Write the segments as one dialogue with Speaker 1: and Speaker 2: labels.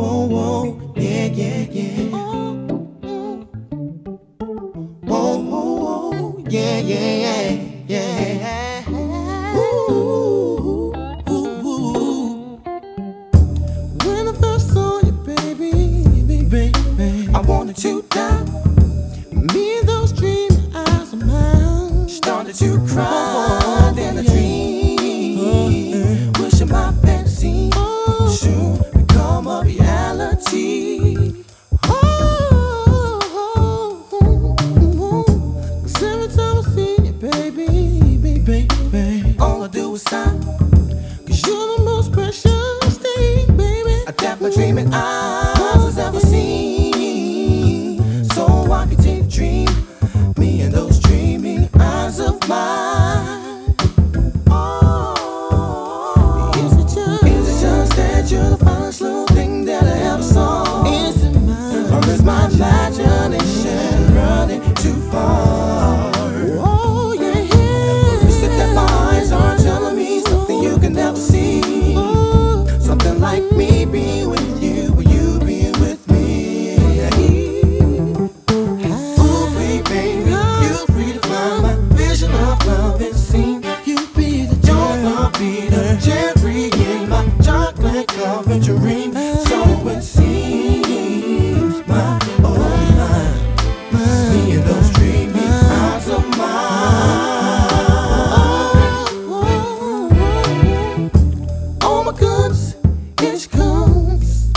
Speaker 1: whoa, whoa, yeah, yeah, yeah. Whoa, whoa, whoa, yeah, yeah, yeah, yeah. dreaming eyes has ever seen. So I can to dream, me and those dreaming eyes of mine. the club and dream. So it seems, my oh my, my me and those dreamy eyes of mine. Oh my goodness, here she comes,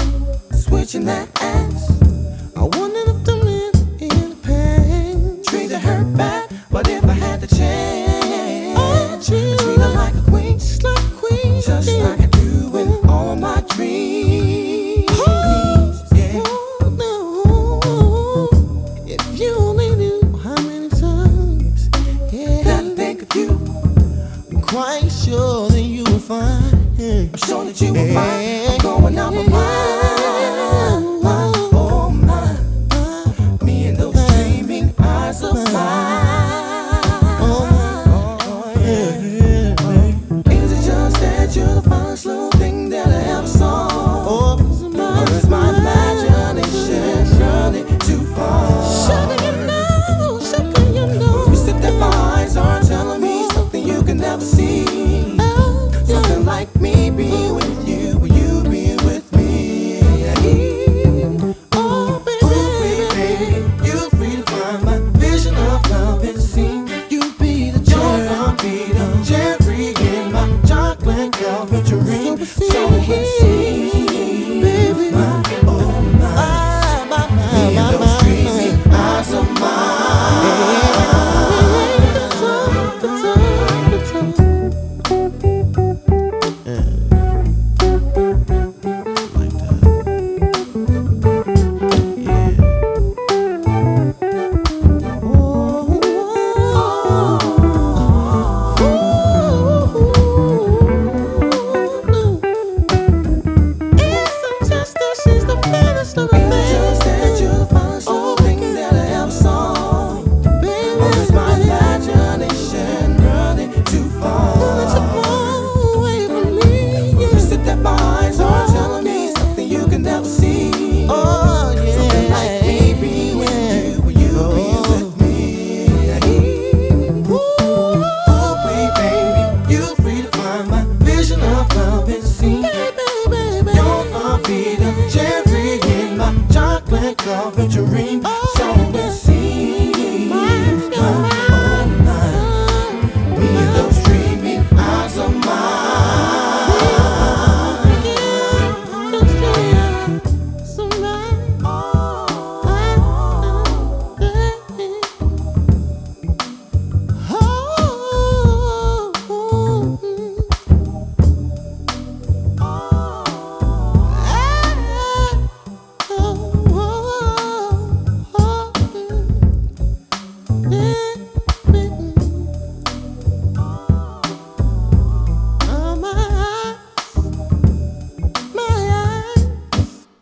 Speaker 1: switching that ass. quite sure that you will find. I'm sure that you will find. I'm going out my mind. see.